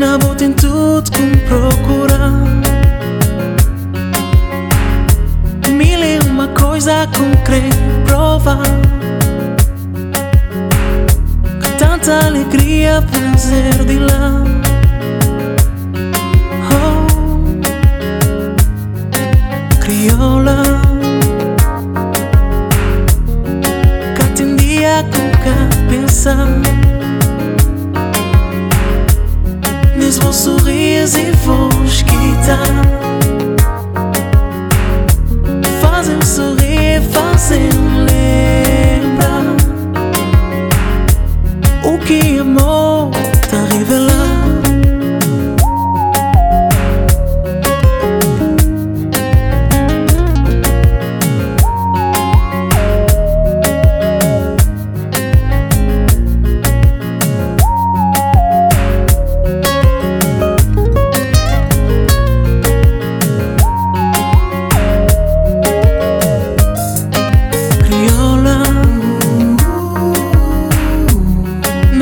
n-a avut în tot cum procura Mil e uma coisa cum crei prova. Cu tanta alegria prazer de lá. Oh, crioula. Ca te dia com cá pensar son sourire e vos guitares.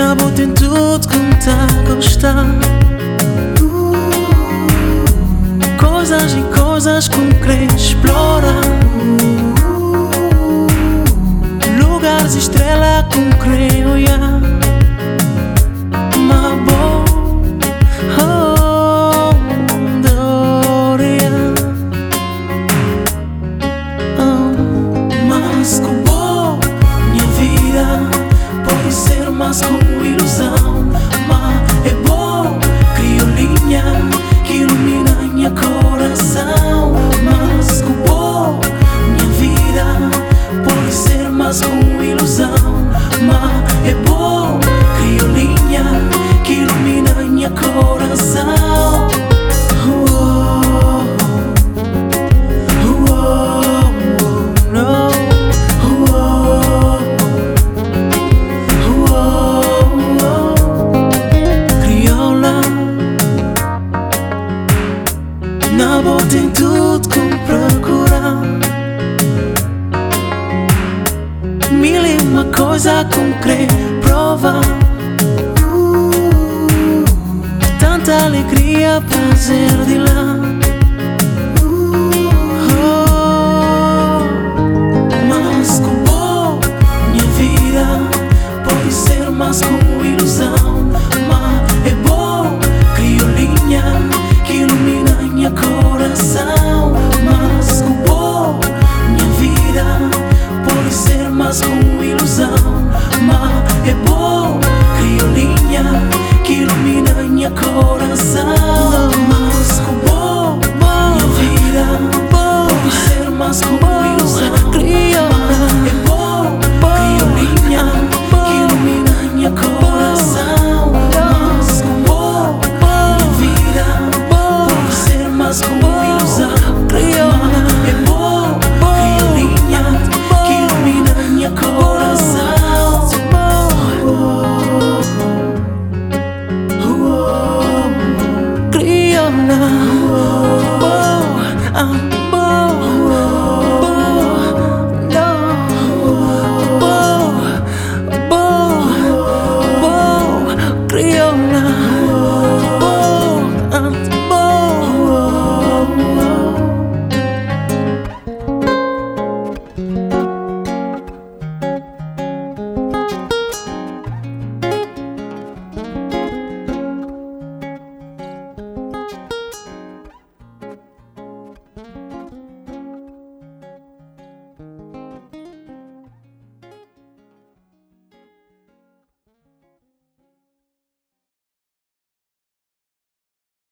N-am putut cânta coșta Cozaș și cozaș și cum crești plora Lugar și strela cum creu ea. Ilusão Mas cosa concreta prova. Uh, tanta alegria prazer di là. mas boy.